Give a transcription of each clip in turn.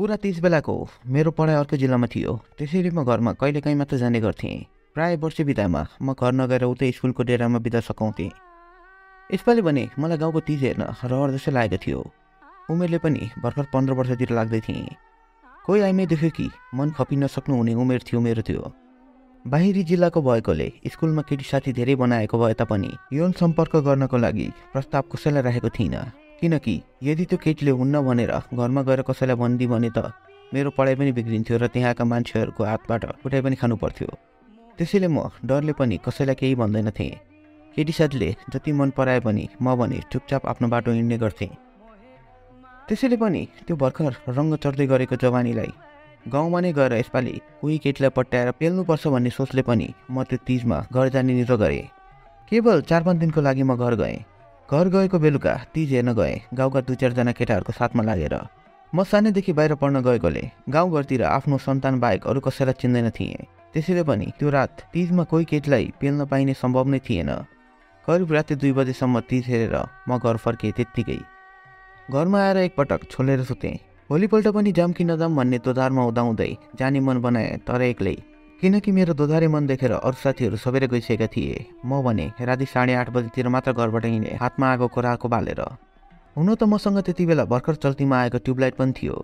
कुरा तिस बेलाको मेरो पढाइ अर्को जिल्लामा थियो। त्यसैले म घरमा कहिलेकाहीँ मात्र जाने गर्थेँ। प्राय वर्ष बिदामा म घर नगएर उतै स्कुलको डेरामा बिदा सघाउँथेँ। यसपालि भने मलाई गाउँको तिज हेर्न रहर जस्तै लागेको थियो। उमेरले पनि भर्खर पन्ध्र वर्षतिर लाग्दै थिएँ। कोही आइमै देख्यो कि मन खपिन सक्नुहुने उमेर थियो मेरो त्यो। बाहिरी जिल्लाको भएकोले स्कुलमा केटी साथी धेरै बनाएको भए तापनि यौन सम्पर्क गर्नको लागि प्रस्ताव कसैलाई राखेको थिइनँ। किनकि यदि त्यो केटीले हुन्न भनेर घरमा गएर कसैलाई भनिदिए भने त मेरो पढाइ पनि बिग्रिन्थ्यो र त्यहाँका मान्छेहरूको हातबाट उठाइ पनि खानु पर्थ्यो त्यसैले म डरले पनि कसैलाई केही भन्दैनथेँ। केटी साथीले जति मन पराए पनि म भने चुपचाप आफ्नो बाटो हिँड्ने गर्थेँ। त्यसैले पनि त्यो भर्खर रङ्ग चढ्दै गरेको जवानीलाई गाउँमा नै गएर यसपालि कोही केटीलाई पट्याएर पेल्नुपर्छ भन्ने सोचले पनि म त्यो तिजमा घर जाने निरो गरेँ। केवल चार पाँच दिनको लागि म घर गएँ। घर गएको बेलुका तिज हेर्न गएँ गाउँका दुई चारजना केटाहरूको साथमा लागेर म सानैदेखि बाहिर पढ्न गएकोले गाउँघरतिर आफ्नो सन्तान बाहेक अरू कसैलाई चिन्दैन थिएँ। त्यसैले पनि त्यो रात तिजमा कोही केटीलाई पेल्न पाइने सम्भव नै थिएन। करिब राति दुई बजेसम्म तिज हेरेर म घर फर्केँ त्यत्तिकै। घरमा आएर एकपटक छोलेर सुतेँ। भोलिपल्ट पनि जाम कि नजाम भन्ने दोधारमा हुँदाहुँदै जाने मन बनाएँ तर एक्लै किनकि मेरो दोधारे मन देखेर अरू साथीहरू सबैले गइसकेका थिए। म भने राति साढे आठ बजीतिर मात्र घरबाट हिँडेँ हातमा आगोको राको बालेर। हुन त मसँग त्यति बेला भर्खर चल्तीमा आएको ट्युबलाइट पनि थियो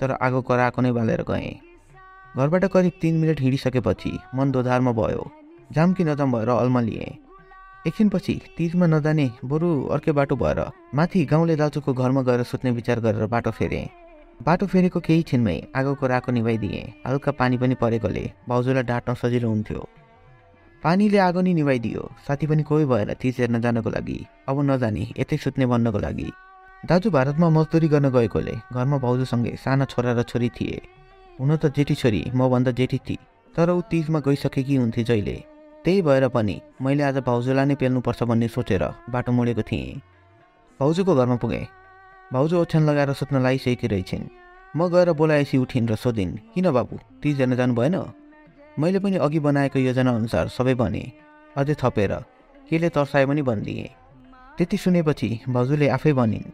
तर आगोको राको नै बालेर गएँ। घरबाट करिब तिन मिनट हिँडिसकेपछि मन दोधारमा भयो जाम कि नजाम भएर अल्मलिएँ एकछिनपछि तिजमा नजाने बरु अर्कै बाटो भएर माथि गाउँले दाजुको घरमा गएर सुत्ने विचार गरेर बाटो फेरेँ। बाटो फेरेको केही छिनमै आगोको राको निभाइदिएँ। हल्का पानी पनि परेकोले भाउजूलाई डाँट्न सजिलो हुन्थ्यो। पानीले आगो नि निभाइदियो। साथी पनि कोही भएर तिज हेर्न जानको लागि। अब नजाने यतै सुत्ने भन्नको लागि। दाजु भारतमा मजदुरी गर्न गएकोले घरमा भाउजूसँगै साना छोरा र छोरी थिए। हुन त जेठी छोरी मभन्दा जेठी थिए तर ऊ तिजमा गइसकेकी हुन्थे जहिले। त्यही भएर पनि मैले आज भाउजूलाई नै पेल्नुपर्छ भन्ने सोचेर बाटो मोडेको थिएँ। भाउजूको घरमा पुगेँ। भाउजू ओछ्यान लगाएर सुत्न लागिसकेकी रहेछन्। म गएर बोलाएपछि उठिन् र सोधिन् किन बाबु हेर्न जानु भएन मैले पनि अघि बनाएको योजना अनुसार सबै भने अझै थपेर केले तर्साए पनि भनिदिएँ। त्यति सुनेपछि भाउजूले आफै भनिन्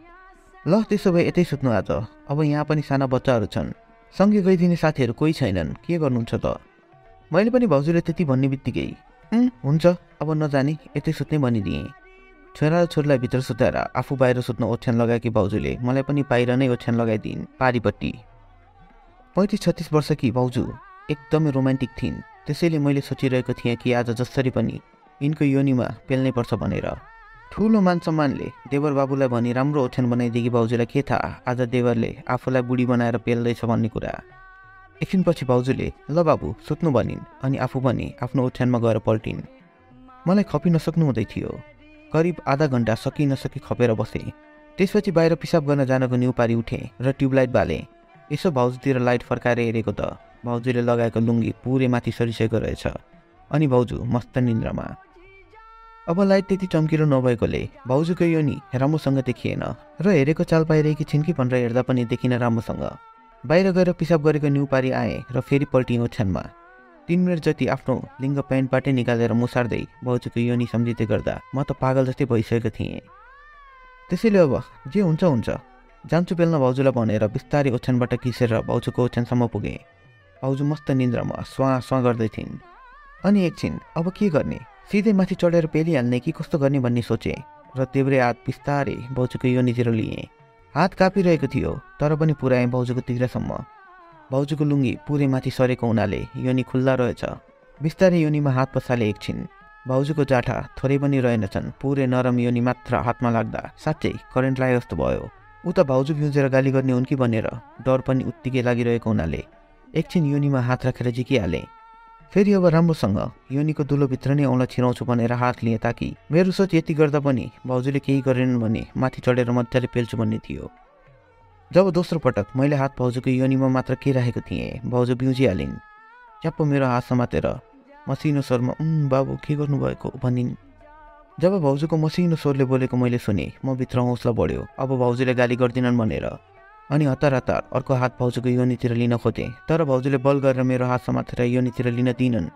ल त्यसो भए यतै सुत्नु आज अब यहाँ पनि साना बच्चाहरू छन्। सँगै गइदिने साथीहरू कोही छैनन् के गर्नुहुन्छ त? मैले पनि भाउजूले त्यति भन्ने बित्तिकै हुन्छ अब नजाने यतै सुत्ने भनिदिएँ। छोरा र छोरीलाई भित्र सुताएर आफू बाहिर सुत्न ओछ्यान लगाएकी भाउजूले मलाई पनि बाहिर नै ओछ्यान लगाइदिन् पारिपट्टि। पैँतिस छत्तिस वर्षकी भाउजू एकदमै रोमान्टिक थिइन्। त्यसैले मैले सोचिरहेको थिएँ कि आज जसरी पनि यिनको योनिमा पेल्नै पर्छ भनेर। ठुलो मान सम्मानले देवर बाबुलाई भनी राम्रो ओछ्यान बनाइदिएकी भाउजूलाई के थाहा? आज देवरले आफूलाई बुढी बनाएर पेल्दैछ भन्ने कुरा। एकछिनपछि भाउजूले ल बाबु सुत्नु भनिन्। अनि आफू पनि आफ्नो ओछ्यानमा गएर पल्टिन्। मलाई खपि नसक्नु हुँदै थियो। करिब आधा घन्टा सकि नसकी खपेर बसेँ। त्यसपछि बाहिर पिसाब गर्न जानको न्यु पारी उठेँ र ट्युबलाइट बालेँ। यसो भाउजूतिर लाइट फर्काएर हेरेको त भाउजूले लगाएको लुङ्गी पुरै माथि सरिसकेको रहेछ। अनि भाउजू मस्त निन्द्रामा। अब लाइट त्यति चम्किलो नभएकोले भाउजूको यो नि राम्रोसँग देखिएन र हेरेको चाल पाइरहेकी छिन् कि भनेर हेर्दा पनि देखिन राम्रोसँग बाहिर गएर पिसाब गरेको न्यु पारी आएँ र फेरि पल्टिएँ ओछ्यानमा। तिन मिनट जति आफ्नो लिङ्ग प्यान्टबाटै निकालेर मुसार्दै भाउजूको योनी सम्झिँदै गर्दा म त पागल जस्तै भइसकेको थिएँ। त्यसैले अब जे हुन्छ हुन्छ। जान्छु बेल्न भाउजूलाई भनेर बिस्तारै ओछ्यानबाट किसेर भाउजूको ओछ्यानसम्म पुगेँ। भाउजू मस्त निन्द्रामा स्वा स्वा गर्दै थिइन्। अनि एकछिन अब के गर्ने? सिधै माथि चढेर पेलिहाल्ने कि कस्तो गर्ने भन्ने सोचेँ र देब्रे हात बिस्तारै भाउजूको योनितिर लिएँ। हात कापिरहेको थियो तर पनि पुऱ्याएँ भाउजूको तिग्रासम्म भाउजूको लुङ्गी पुरै माथि सरेको हुनाले योनी खुल्ला रहेछ। बिस्तारै योनीमा हात पसाले एकछिन। भाउजूको जाठा थोरै पनि रहेनछन्। पुरै नरम योनी मात्र हातमा लाग्दा साँच्चै करेन्ट लागे जस्तो भयो उता भाउजू भ्युजेर गाली गर्ने हुन् कि भनेर डर पनि उत्तिकै लागिरहेको हुनाले एकछिन योनीमा हात राखेर जिकिहालेँ फेरि अब राम्रोसँग योनीको दुलोभित्र नै औँला छिराउँछु भनेर हात लिएँ ताकि मेरो सोच यति गर्दा पनि भाउजूले केही गरेनन् भने माथि चढेर मजाले पेल्छु भन्ने थियो। जब दोस्रो पटक मैले हात भाउजूको योनीमा मात्र के राखेको थिएँ भाउजू बिउजिहालिन्। च्याप्प मेरो हात समातेर मसिनो स्वरमा उम् बाबु के गर्नुभएको? भनिन्। जब भाउजूको मसिनो स्वरले बोलेको मैले सुने म भित्र हौसला बढ्यो। अब भाउजूले गाली गर्दिनन् भनेर। अनि हतार हतार अर्को हात भाउजूको योनितिर लिन खोजेँ तर भाउजूले बल गरेर मेरो हात समातेर योनितिर लिन दिनन्।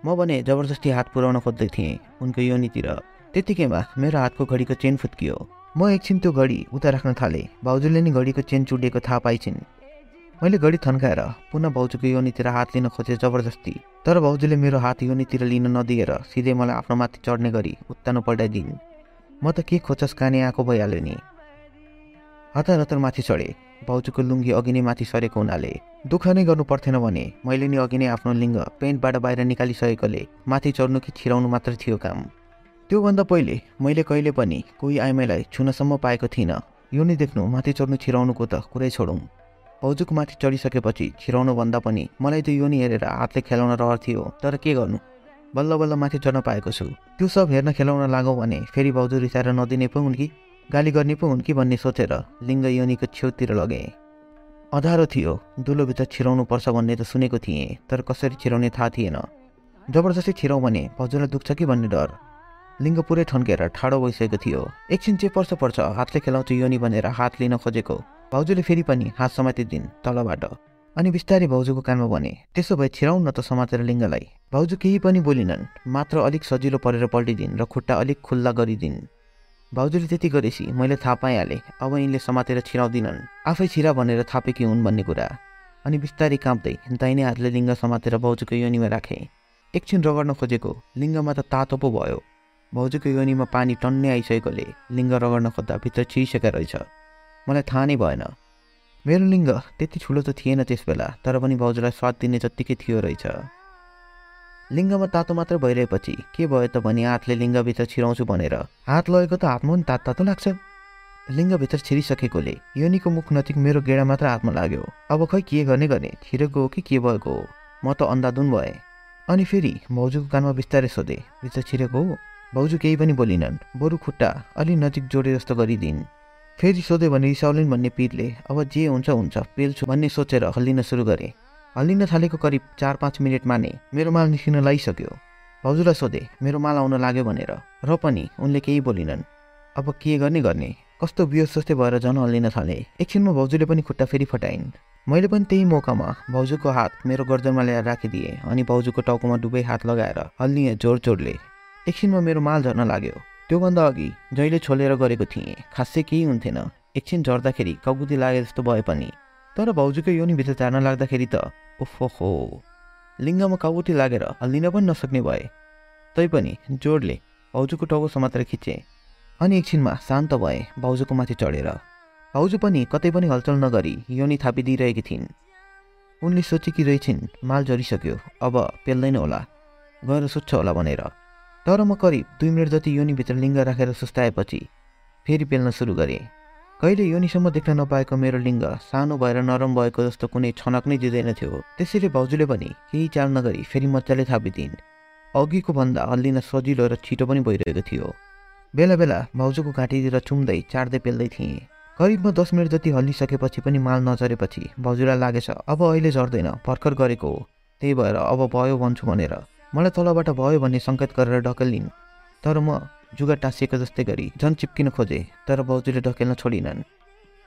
म भने जबरजस्ती हात पुर्याउन खोज्दै थिएँ उनको योनितिर। त्यत्तिकैमा मेरो हातको घडीको चेन फुत्कियो। म एकछिन त्यो घडी उता राख्न थालेँ। भाउजूले नि घडीको चेन चुडेको थाहा पाइछिन्। मैले घडी थन्काएर पुनः भाउजूको योनितिर हात लिन खोजेँ जबरजस्ती। तर भाउजूले मेरो हात योनितिर लिन नदिएर सिधै मलाई आफ्नो माथि चढ्ने गरी उत्तानो पल्टाइदिन्। म त के खोचस काने आएको भइहाल्यो नि। हतार हतार माथि चढेँ। भाउजूको लुङ्गी अघि नै माथि सरेको हुनाले दुःख नै गर्नु पर्थेन भने मैले नि अघि नै आफ्नो लिङ्ग पेन्टबाट बाहिर निकालिसकेकोले माथि चढ्नु कि छिराउनु मात्र थियो काम। त्योभन्दा पहिले मैले कहिले पनि कोही आइमाईलाई छुनसम्म पाएको थिइनँ। यो नै देख्नु माथि चढ्नु छिराउनुको त कुरै छोडौँ। भाउजूको माथि चढिसकेपछि छिराउनु भन्दा पनि मलाई त यो नि हेरेर हातले खेलाउन रहर थियो। तर के गर्नु? बल्ल बल्ल माथि चढ्न पाएको छु। त्यो सब हेर्न खेलाउन लागौँ भने फेरि भाउजू रिसाएर नदिने पो हुन् कि? गाली गर्ने पो हुन् कि भन्ने सोचेर लिङ्ग योनीको छेउतिर लगेँ। अँधारो थियो दुलोभित्र छिराउनु पर्छ भन्ने त सुनेको थिएँ तर कसरी छिराउने थाहा थिएन। जबरजस्ती छिराउँ भने भाउजूलाई दुख्छ कि भन्ने डर? लिङ्ग पुरै ठन्केर ठाडो भइसकेको थियो। एकछिन चाहिँ पर्छ पर्छ हातले खेलाउँछु योनी भनेर हात लिन खोजेको। भाउजूले फेरि पनि हात समातिदिन् तलबाट। अनि बिस्तारै भाउजूको कानमा भने त्यसो भए छिराउन् न त समातेर लिङ्गलाई भाउजू केही पनि बोलिनन् मात्र अलिक सजिलो परेर पल्टिदिन् र खुट्टा अलिक खुल्ला गरिदिन्। भाउजूले त्यति गरेपछि मैले थाहा पाइहालेँ अब यिनले समातेर छिराउँदिनन्। आफै छिरा भनेर थापेकी हुन् भन्ने कुरा अनि बिस्तारै काँप्दै दाहिने हातले लिङ्ग समातेर भाउजूको योनीमा राखेँ। एकछिन रगड्न खोजेको लिङ्गमा त तातो पो भयो। भाउजूको योनीमा पानी टन्नै आइसकेकोले लिङ्ग रगड्न खोज्दा भित्र छिरिसकेको रहेछ। मलाई थाहा नै भएन। मेरो लिङ्ग त्यति ठुलो त थिएन त्यसबेला तर पनि भाउजूलाई स्वाद दिने जत्तिकै थियो रहेछ। लिङ्गमा तातो मात्र भइरहेपछि के भयो त भने हातले लिङ्गभित्र छिराउँछु भनेर। हात लगेको त हातमा पनि तात तातो लाग्छ। लिङ्गभित्र छिरिसकेकोले योनीको मुख नजिक मेरो गेडा मात्र हातमा लाग्यो। अब खै के गर्ने गर्ने छिरेको हो कि के भएको? हो म त अन्धाधुन भएँ। अनि फेरि भाउजूको कानमा बिस्तारै सोधेँ भित्र छिरेको हो? भाउजू केही पनि बोलिनन्। बरु खुट्टा अलि नजिक जोडे जस्तो गरिदिन्। फेरि सोध्यो भने रिसाउलिन् भन्ने पिरले अब जे हुन्छ हुन्छ। पेल्छु भन्ने सोचेर हल्लिन सुरु गरेँ। हल्लिन थालेको करिब चार पाँच मिनटमा नै मेरो माल निस्किन लागिसक्यो। भाउजूलाई सोधेँ मेरो माल आउन लाग्यो भनेर? र पनि उनले केही बोलिनन्। अब के गर्ने गर्ने? कस्तो बियोस जस्तै भएर झन् हल्लिन थाले। एकछिनमा भाउजूले पनि खुट्टा फेरि फटाइन्। मैले पनि त्यही मौकामा भाउजूको हात मेरो गर्दनमा ल्याएर राखिदिएँ अनि भाउजूको टाउकोमा डुबै हात लगाएर हल्लिएँ जोड जोडले एकछिनमा मेरो माल झर्न लाग्यो। त्योभन्दा अघि जहिले छोलेर गरेको थिएँ खासै केही हुन्थेन। एकछिन झर्दाखेरि कगुती लागे जस्तो भए पनि। तर भाउजूको योनिभित्र झार्न लाग्दाखेरि त ओफो हो लिङ्गमा काउटी लागेर हल्लिन पनि नसक्ने भए। तैपनि जोडले भाउजूको टाउको समातेर खिचेँ। अनि एकछिनमा शान्त भए भाउजूको माथि चढेर। भाउजू पनि कतै पनि हलचल नगरी योनी थापिदिइरहेकी थिइन्। उनले सोचेकी रहेछिन् माल झरिसक्यो अब पेल्दैन होला। गएर सुत्छ होला भनेर। तर म करिब दुई मिनट जति योनीभित्र लिङ्ग राखेर सुस्ताएपछि फेरि पेल्न सुरु गरेँ। कहिले योनिसम्म देख्न नपाएको मेरो लिङ्ग सानो भएर नरम भएको जस्तो कुनै छनक नै दिँदैन थियो। त्यसैले भाउजूले पनि केही चाल नगरी फेरि मजाले थापिदिन्। अघिको भन्दा हल्लिन सजिलो र छिटो पनि भइरहेको थियो। बेला बेला भाउजूको घाँटीतिर चुम्दै चाड्दै पेल्दै थिएँ। करिब म दस मिनट जति हल्लिसकेपछि पनि माल नचरेपछि भाउजूलाई लागेछ अब अहिले झर्दैन भर्खर गरेको हो। त्यही भएर अब भयो भन्छु भनेर। मलाई तलबाट भयो भन्ने सङ्केत गरेर ढकलिन् तर म जुगा टाँसिएको जस्तै गरी झन् चिप्किन खोजे तर बाउजूले ढकेल्न छोडिनन्।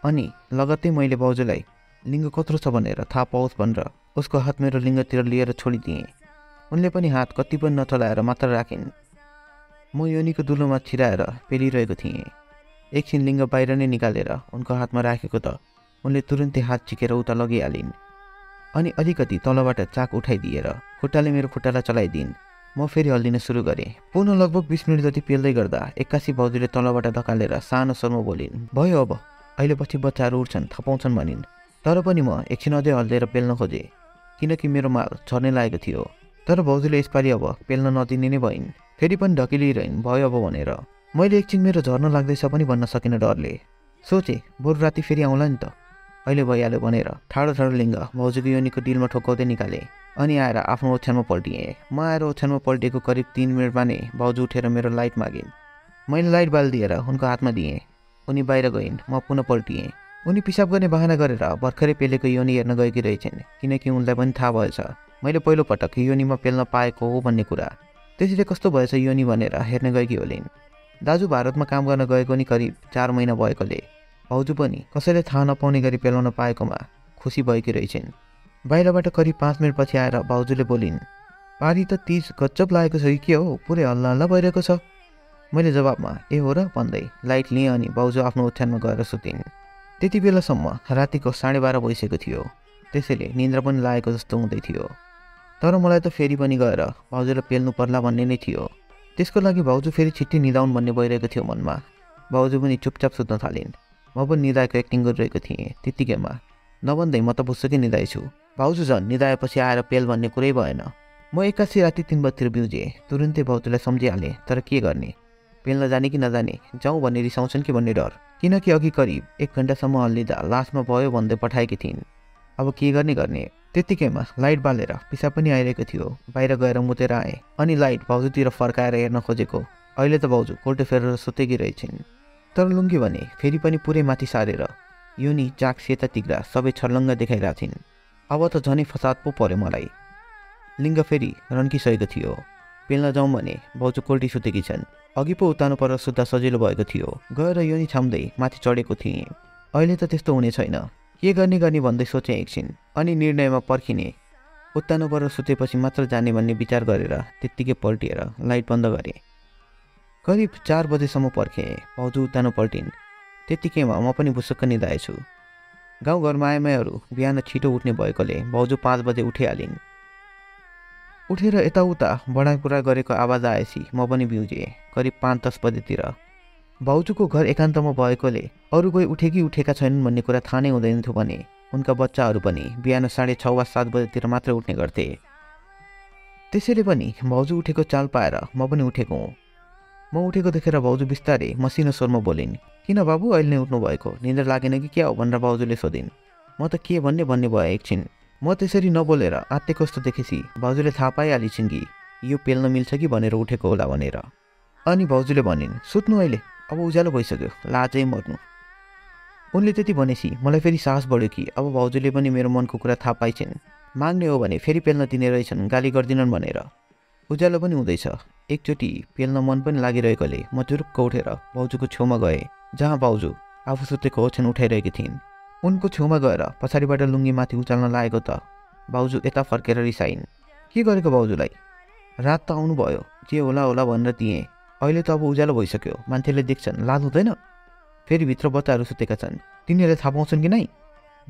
अनि लगत्तै मैले बाउजूलाई लिङ्ग कत्रो छ भनेर थाहा पाओस् भनेर उसको हात मेरो लिङ्गतिर लिएर छोडिदिएँ। उनले पनि हात कति पनि नचलाएर मात्र राखिन्। म योनीको दुलोमा छिराएर पेलिरहेको थिएँ। एकछिन लिङ्ग बाहिर नै निकालेर उनको हातमा राखेको त उनले तुरुन्तै हात चिकेर उता लगिहालिन्। अनि अलिकति तलबाट चाक उठाइदिएर खुट्टाले मेरो खुट्टालाई चलाइदिन्। म फेरि हल्लिन सुरु गरेँ। पुनः लगभग बिस मिनट जति पेल्दै गर्दा एक्कासी भाउजूले तलबाट ढकालेर सानो स्वरमा बोलिन् भयो अब अहिले पछि बच्चाहरू उठ्छन् थपाउँछन् भनिन्। तर पनि म एकछिन अझै हल्लिएर पेल्न खोजेँ किनकि मेरो माल झर्ने लागेको थियो। तर भाउजूले यसपालि अब पेल्न नदिने नै भइन्। फेरि पनि ढकिलिरहन् भयो अब भनेर। मैले एकछिन मेरो झर्न लाग्दैछ पनि भन्न सकिनँ डरले। सोचेँ बरु राति फेरि आउँला नि त। अहिले भइहाल्यो भनेर ठाडो ठाडो लिङ्ग भाउजूको योनीको डिलमा ठोकाउँदै निकालेँ। अनि आएर आफ्नो ओछ्यानमा पल्टिएँ। म आएर ओछ्यानमा पल्टिएको करिब तिन मिनटमा नै भाउजू उठेर मेरो लाइट मागिन्। मैले लाइट बालिदिएर उनको हातमा दिएँ। उनी बाहिर गइन् म पुनः पल्टिएँ। उनी पिसाब गर्ने बाहना गरेर भर्खरै पेलेको योनी हेर्न गएकी रहेछन् किनकि उनलाई पनि थाहा भएछ। मैले पहिलोपटक योनीमा पेल्न पाएको हो भन्ने कुरा। त्यसैले कस्तो भएछ योनी भनेर हेर्न गएकी होलिन्। दाजु भारतमा काम गर्न गएको नि करिब चार महिना भएकोले। भाउजू पनि कसैले थाहा नपाउने गरी पेलाउन पाएकोमा खुसी भएकी रहेछन्। बाहिरबाट करिब पाँच मिनटपछि आएर भाउजूले बोलिन् पारी त तिज गच्चप लागेको छ कि के हो? पुरै हल्ला हल्ला भइरहेको छ। मैले जवाबमा ए हो र भन्दै लाइट लिएँ अनि भाउजू आफ्नो ओछ्यानमा गएर सुतिन्। त्यति बेलासम्म रातिको साढे बाह्र भइसकेको थियो। त्यसैले निन्द्रा पनि लागेको जस्तो हुँदै थियो। तर मलाई त फेरि पनि गएर भाउजूलाई पेल्नु पर्ला भन्ने नै थियो। त्यसको लागि भाउजू फेरि छिट्टी निदाउन् भन्ने भइरहेको थियो मनमा। भाउजू पनि चुपचाप सुत्न थालिन्। म पनि निदाएको एक्टिङ गरिरहेको थिएँ त्यत्तिकैमा नभन्दै म त भुसुकै निदाएछु भाउजू झन् निदाएपछि आएर पेल भन्ने कुरै भएन। म एक्कासी राति तिन बजीतिर बिउजेँ तुरुन्तै भाउजूलाई सम्झिहालेँ तर के गर्ने? पेल्न जाने कि नजाने जाउँ भन्ने रिसाउँछन् कि भन्ने डर? किनकि अघि करिब एक घन्टासम्म हल्लिँदा लास्टमा भयो भन्दै पठाएकी थिइन्। अब के गर्ने गर्ने? त्यत्तिकैमा लाइट बालेर पिसा पनि आइरहेको थियो बाहिर गएर मुतेर आएँ। अनि लाइट भाउजूतिर फर्काएर हेर्न खोजेको। अहिले त भाउजू कोल्टो फेरेर सुतेकी रहेछन्। तर लुङ्गी भने फेरि पनि पुरै माथि सारेर योनी जाक सेता तिग्रा सबै छर्लङ्ग देखाइरहेछन्। अब त झनै फसाद पो पर्यो मलाई। लिङ्ग फेरि रन्किसकेको थियो। पेल्न जाउँ भने भाउजू कोल्टी सुतेकी छन्। अघि पो उतानु पर सुत्दा सजिलो भएको थियो। गएर योनी छाम्दै माथि चढेको थिएँ। अहिले त त्यस्तो हुने छैन। के गर्ने गर्ने भन्दै सोचेँ एकछिन। अनि निर्णयमा पर्खिने। उत्तानो पर सुतेपछि मात्र जाने भन्ने विचार गरेर त्यत्तिकै पल्टिएर लाइट बन्द गरेँ। करिब चार बजेसम्म पर्खेँ भाउजू उत्तानो पल्टिन्। त्यत्तिकैमा म पनि भुसुक्क निधाएछु गाउँघरमा आएमाईहरू बिहान छिटो उठ्ने भएकोले भाउजू पाँच बजे उठिहालिन्। उठेर यताउता बडाकुरा गरेको आवाज आएपछि म पनि बिउजेँ करिब पाँच दस बजेतिर। भाउजूको घर एकान्तमा भएकोले अरू कोही उठे कि उठेका छैनन् भन्ने कुरा थाहा नै हुँदैन थियो भने उनका बच्चाहरू पनि बिहान साढे छ वा सात बजेतिर मात्र उठ्ने गर्थे। त्यसैले पनि भाउजू उठेको चाल पाएर म पनि उठेको हुँ। म उठेको देखेर भाउजू बिस्तारै मसिनो स्वरमा बोलिन्। किन बाबु अहिले नै उठ्नु भएको निन्द्रा लागेन कि क्या हो भनेर भाउजूले सोधिन्। म त के भन्ने भन्ने भयो एकछिन। म त्यसरी नबोलेर आत्ते कस्तो देखेपछि भाउजूले थाहा पाइहालिछन् कि यो पेल्न मिल्छ कि भनेर उठेको होला भनेर। अनि भाउजूले भनिन् सुत्नु अहिले। अब उज्यालो भइसक्यो। लाजै मर्नु। उनले त्यति भनेपछि मलाई फेरि साहस बढ्यो कि अब भाउजूले पनि मेरो मनको कुरा थाहा पाइछन्। माग्ने हो भने फेरि पेल्न दिने रहेछन्। गाली गरिदिनन् भनेर। उज्यालो पनि हुँदैछ। एकचोटि पेल्न मन पनि लागिरहेकोले म चुरुक्क उठेर भाउजूको छेउमा गएँ। जहाँ भाउजू आफू सुतेको ओछ्यान उठाइरहेकी थिइन्। उनको छेउमा गएर पछाडिबाट लुङ्गी माथि उचाल्न लागेको त भाउजू यता फर्केर रिसाइन्। के गरेको भाउजूलाई रात त आउनुभयो। जे होला होला भनेर दिएँ। अहिले त अब उज्यालो भइसक्यो। मान्छेले देख्छन् लाज हुँदैन। फेरि भित्र बच्चाहरू सुतेका छन्। तिनीहरूले थाहा पाउँछन् कि नै?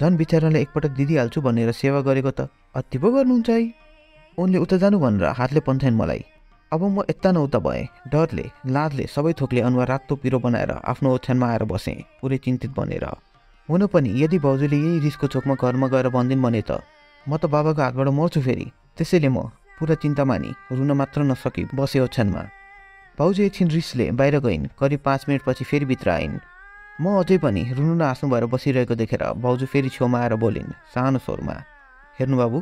झन् बिचराले एकपटक दिदिहाल्छु भनेर सेवा गरेको त अति पो गर्नुहुन्छ है। उनले उता जानु भनेर हातले पन्थेन् मलाई। अब म यता न उता भएँ। डरले लाजले सबै थोकले अनुहार रातो पिरो बनाएर आफ्नो ओछ्यानमा आएर बसेँ पुरै चिन्तित बनेर। हुन पनि यदि भाउजूले यही रिसको चोकमा घरमा गएर भनिदिन् भने त? म त बाबाको हातबाट मर्छु फेरि। त्यसैले म पुरा चिन्ता मानि रुन मात्र नसकी बसेँ ओछ्यानमा। भाउजू एकछिन रिसले बाहिर गइन् करिब पाँच मिनटपछि फेरि भित्र आइन्। म अझै पनि रुनु न हाँस्नु भएर बसिरहेको देखेर भाउजू फेरि छेउमा आएर बोलिन् सानो स्वरमा हेर्नु बाबु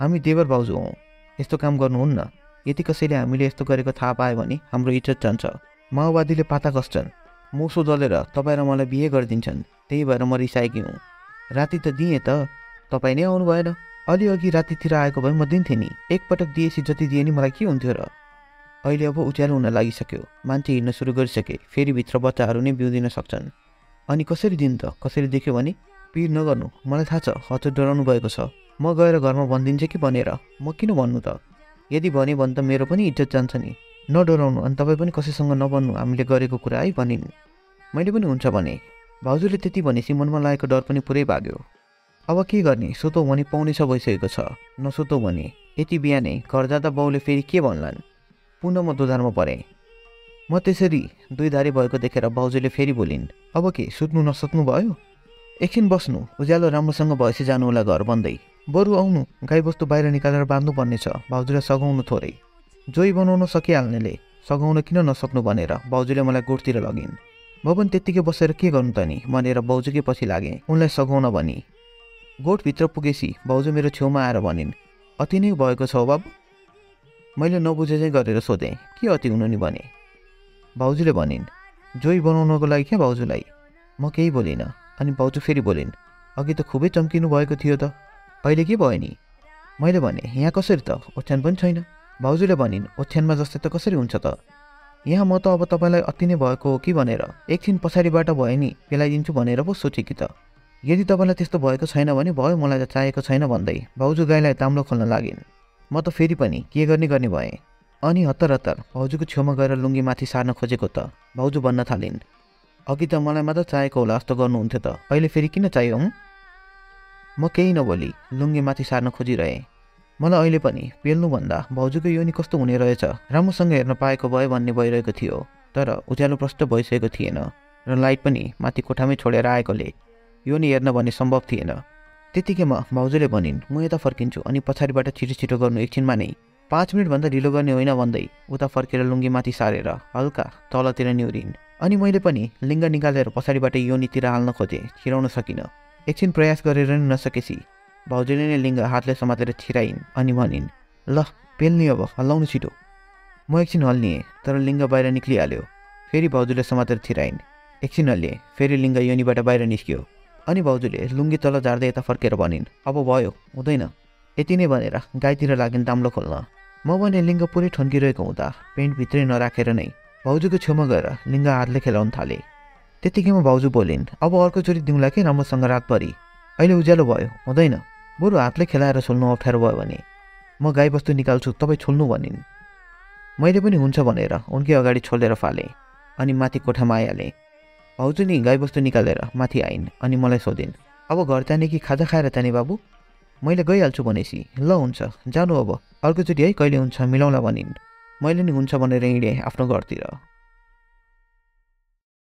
हामी देवर भाउजू हौँ। यस्तो काम गर्नुहुन्न? यदि कसैले हामीले यस्तो गरेको थाहा पायो भने हाम्रो इज्जत जान्छ। माओवादीले पाता कस्छन्। मुसो दलेर तपाईँ र मलाई बिहे गरिदिन्छन्। त्यही भएर म रिसाएकी हुँ। राति त दिएँ त। तपाईँ नै आउनु भएन अलिअघि रातितिर आएको भए म दिन्थेँ नि। एकपटक दिएपछि जति दिए नि मलाई के हुन्थ्यो र? अहिले अब उज्यालो हुन लागिसक्यो। मान्छे हिँड्न सुरु गरिसके। फेरि भित्र बच्चाहरू नै बिउदिन सक्छन्। अनि कसरी दिनु त? कसरी देख्यो भने? पिर नगर्नु। मलाई थाहा छ। हजुर डराउनु भएको छ। म गएर घरमा भनिदिन्छु कि भनेर। म किन भन्नु त? यदि भने भने त मेरो पनि इज्जत जान्छ नि। नडराउनु अनि तपाईँ पनि कसैसँग नभन्नु हामीले गरेको कुरा है भनिन् मैले पनि हुन्छ भने। भाउजूले त्यति भनेपछि मनमा लागेको डर पनि पुरै भाग्यो। अब के गर्ने? सुतौ भने पाउने छ भइसकेको छ। नसुतौ भने। यति बिहानै घर जाँदा बाउले फेरि के भन्लान्? पुनः म दोधारमा परेँ। म त्यसरी दुई धारी भएको देखेर भाउजूले फेरि बोलिन् अब के? सुत्नु नसक्नु भयो एकछिन बस्नु। उज्यालो राम्रोसँग भएपछि जानु होला घर बन्दै बरु आउनु गाईबस्तु बाहिर निकालेर बाँध्नु पर्नेछ भाउजूलाई सघाउनु थोरै। जोइ बनाउन सकिहाल्नेले सघाउन किन नसक्नु भनेर बाउजूले मलाई गोठतिर लगिन्। पनि त्यत्तिकै बसेर के गर्नु त नि भनेर बाउजूकै पछि लागेँ उनलाई सघाउन भनी। गोठभित्र पुगेपछि बाउजू मेरो छेउमा आएर भनिन् अति नै भएको छ बाबु। मैले नबुझे चाहिँ गरेर सोधेँ के अति हुनु नि भने? भाउजूले भनिन् जोइ बनाउनको लागि क्या भाउजूलाई? म केही बोलिनँ। अनि भाउजू फेरि बोलिन् अघि त खुबै चम्किनु भएको थियो त। अहिले के भयो नि? मैले भने यहाँ कसरी त? ओछ्यान पनि छैन। भाउजूले भनिन् ओछ्यानमा जस्तै त कसरी हुन्छ त? यहाँ म त अब तपाईँलाई अति नै भएको हो कि भनेर। एकछिन पछाडिबाट भयो नि पेलाइदिन्छु भनेर पो सोचेँ कि त। यदि तपाईँलाई त्यस्तो भएको छैन भने भयो मलाई त चाहिएको छैन भन्दै भाउजू गाईलाई ताम्लो खोल्न लागिन्। म त फेरि पनि के गर्ने गर्ने भएँ? अनि हतार हतार भाउजूको छेउमा गएर लुङ्गी माथि सार्न खोजेको त? भाउजू भन्न थालिन्। अघि त मलाई मात्र चाहिएको होला जस्तो गर्नुहुन्थ्यो त। अहिले फेरि किन चाहियो म केही नबोली लुङ्गे माथि सार्न खोजिरहेँ। मलाई अहिले पनि पेल्नुभन्दा भाउजूको योनि कस्तो हुने रहेछ? राम्रोसँग हेर्न पाएको भए भन्ने भइरहेको थियो तर उज्यालो प्रष्ट भइसकेको थिएन र लाइट पनि माथि कोठामै छोडेर आएकोले योनि हेर्न भन्ने सम्भव थिएन। त्यतिकैमा भाउजूले भनिन् म यता फर्किन्छु अनि पछाडिबाट छिटो छिटो गर्नु एकछिनमा नै। पाँच मिनटभन्दा ढिलो गर्ने होइन भन्दै उता फर्केर लुङ्गी माथि सारेर हल्का तलतिर निहुरिन्। अनि मैले पनि लिङ्ग निकालेर पछाडिबाट योनितिर हाल्न खोजेँ छिराउन सकिनँ। एकछिन प्रयास गरेर नै नसकेपछि भाउजूले नै लिङ्ग हातले समातेर छिराइन् अनि भनिन् ल पेल्ने अब हल्लाउनु छिटो। म एकछिन हल्लिएँ तर लिङ्ग बाहिर निक्लिहाल्यो। फेरि भाउजूले समातेर छिराइन्। एकछिन हल्लिएँ फेरि लिङ्ग योनिबाट बाहिर निस्क्यो अनि भाउजूले लुङ्गी तल झार्दै यता फर्केर भनिन् अब भयो हुँदैन। यति नै भनेर गाईतिर लागिन् दाम्लो खोल्न। म भने लिङ्ग पुरै ठन्किरहेको हुँदा पेन्टभित्रै नराखेर नै भाउजूको छेउमा गएर लिङ्ग हातले खेलाउन थालेँ। त्यत्तिकैमा भाउजू बोलिन् अब अर्कोचोटि दिउँला कि राम्रोसँग रातभरि अहिले उज्यालो भयो हुँदैन। बरु हातले खेलाएर छोल्नु अप्ठ्यारो भयो भने? म गाईबस्तु निकाल्छु तपाईँ छोल्नु भनिन्। मैले पनि हुन्छ भनेर उनकै अगाडि छोलेर फालेँ अनि माथि कोठामा आइहालेँ। भाउजू नि गाईबस्तु निकालेर माथि आइन् अनि मलाई सोधिन् अब घर जाने कि खाजा खाएर जाने बाबु? मैले गइहाल्छु भनेपछि। ल हुन्छ जानु अब। अर्कोचोटि है कहिले हुन्छ मिलाउला भनिन्। मैले नि हुन्छ भनेर हिँडेँ आफ्नो घरतिर।